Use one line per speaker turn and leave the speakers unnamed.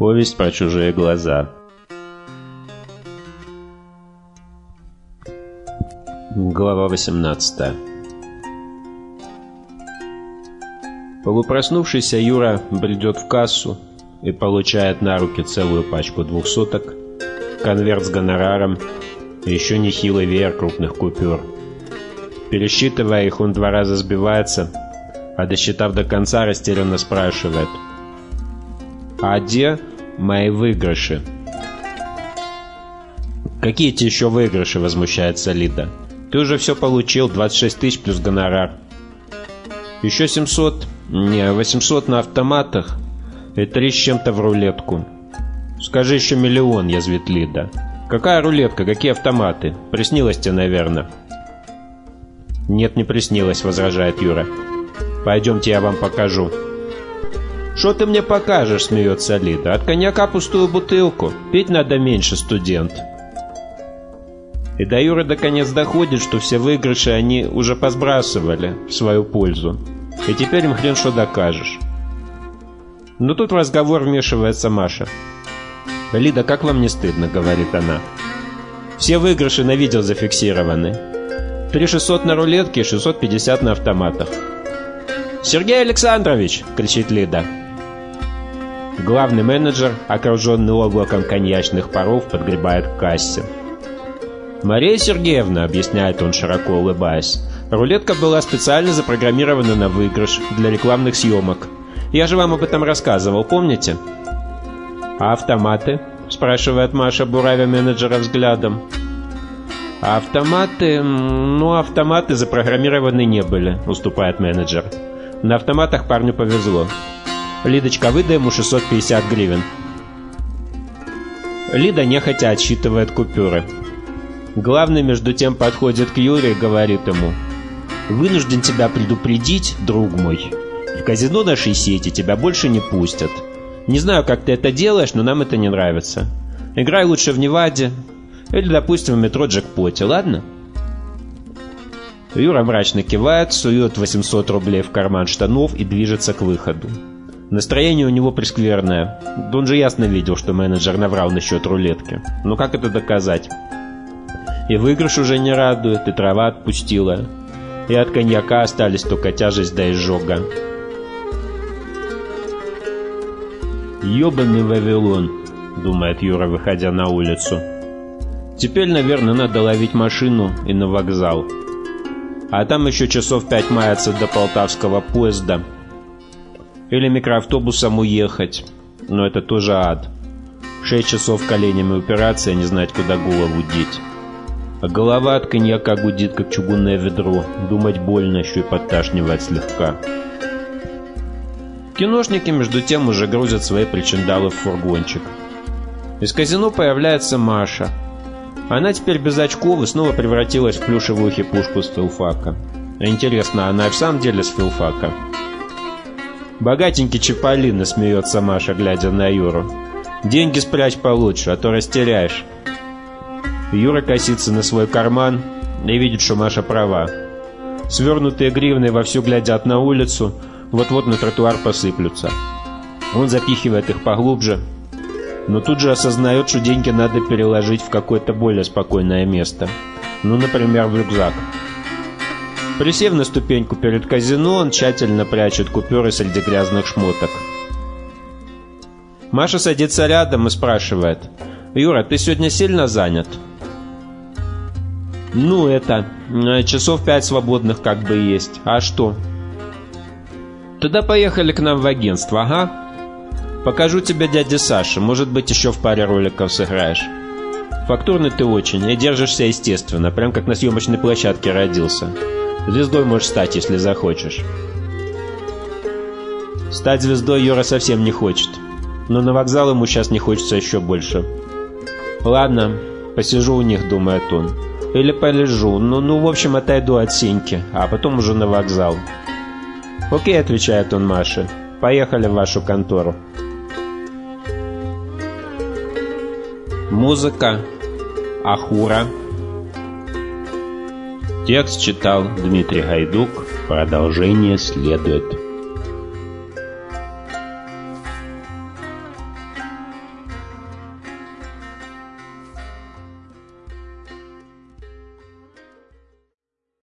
Повесть про чужие глаза. Глава 18 Полупроснувшийся Юра бредет в кассу и получает на руки целую пачку двухсоток, конверт с гонораром и еще нехилый веер крупных купюр. Пересчитывая их, он два раза сбивается, а досчитав до конца, растерянно спрашивает. «А где мои выигрыши?» «Какие те еще выигрыши?» — возмущается Лида. «Ты уже все получил, 26 тысяч плюс гонорар». «Еще 700?» «Не, 800 на автоматах и три с чем-то в рулетку». «Скажи еще миллион», — язвит Лида. «Какая рулетка? Какие автоматы? Приснилось тебе, наверное». «Нет, не приснилось», — возражает Юра. «Пойдемте, я вам покажу». «Что ты мне покажешь?» — смеется Лида. «От коньяка пустую бутылку. Пить надо меньше, студент». И до Юры наконец доходит, что все выигрыши они уже посбрасывали в свою пользу. И теперь им хрен что докажешь. Но тут в разговор вмешивается Маша. «Лида, как вам не стыдно?» — говорит она. «Все выигрыши на видео зафиксированы. 3600 на рулетке, 650 на автоматах». «Сергей Александрович!» — кричит Лида. Главный менеджер, окруженный облаком коньячных паров, подгребает к кассе. «Мария Сергеевна», — объясняет он, широко улыбаясь, «рулетка была специально запрограммирована на выигрыш для рекламных съемок. Я же вам об этом рассказывал, помните?» «А автоматы?» — спрашивает Маша, буравя менеджера взглядом. «А автоматы... Ну, автоматы запрограммированы не были», — уступает менеджер. «На автоматах парню повезло. Лидочка, выдай ему 650 гривен». Лида нехотя отсчитывает купюры. Главный, между тем, подходит к Юре и говорит ему. «Вынужден тебя предупредить, друг мой. В казино нашей сети тебя больше не пустят. Не знаю, как ты это делаешь, но нам это не нравится. Играй лучше в Неваде или, допустим, в метро Джекпоте, ладно?» Юра мрачно кивает, сует 800 рублей в карман штанов и движется к выходу. Настроение у него прескверное. Он же ясно видел, что менеджер наврал насчет рулетки. Но как это доказать? И выигрыш уже не радует, и трава отпустила. И от коньяка остались только тяжесть да изжога. «Ёбаный Вавилон», — думает Юра, выходя на улицу. «Теперь, наверное, надо ловить машину и на вокзал. А там еще часов пять мается до полтавского поезда. Или микроавтобусом уехать. Но это тоже ад. Шесть часов коленями упираться и не знать, куда голову деть». А голова от коньяка гудит, как чугунное ведро. Думать больно, еще и подташнивать слегка. Киношники, между тем, уже грузят свои причиндалы в фургончик. Из казино появляется Маша. Она теперь без очков и снова превратилась в плюшевую хипушку с филфака. Интересно, она и в самом деле с филфака? «Богатенький Чаполина», — смеется Маша, глядя на Юру. «Деньги спрячь получше, а то растеряешь». Юра косится на свой карман и видит, что Маша права. Свернутые гривны вовсю глядят на улицу, вот-вот на тротуар посыплются. Он запихивает их поглубже, но тут же осознает, что деньги надо переложить в какое-то более спокойное место. Ну, например, в рюкзак. Присев на ступеньку перед казино, он тщательно прячет купюры среди грязных шмоток. Маша садится рядом и спрашивает. «Юра, ты сегодня сильно занят?» Ну, это, э, часов пять свободных как бы есть. А что? Тогда поехали к нам в агентство, ага. Покажу тебе дяде Саше, может быть, еще в паре роликов сыграешь. Фактурный ты очень и держишься естественно, прям как на съемочной площадке родился. Звездой можешь стать, если захочешь. Стать звездой Юра совсем не хочет. Но на вокзал ему сейчас не хочется еще больше. Ладно, посижу у них, думает он. Или полежу. Ну, ну, в общем, отойду от Синьки, а потом уже на вокзал. Окей, отвечает он Маше. Поехали в вашу контору. Музыка. Ахура. Текст читал Дмитрий Гайдук. Продолжение следует.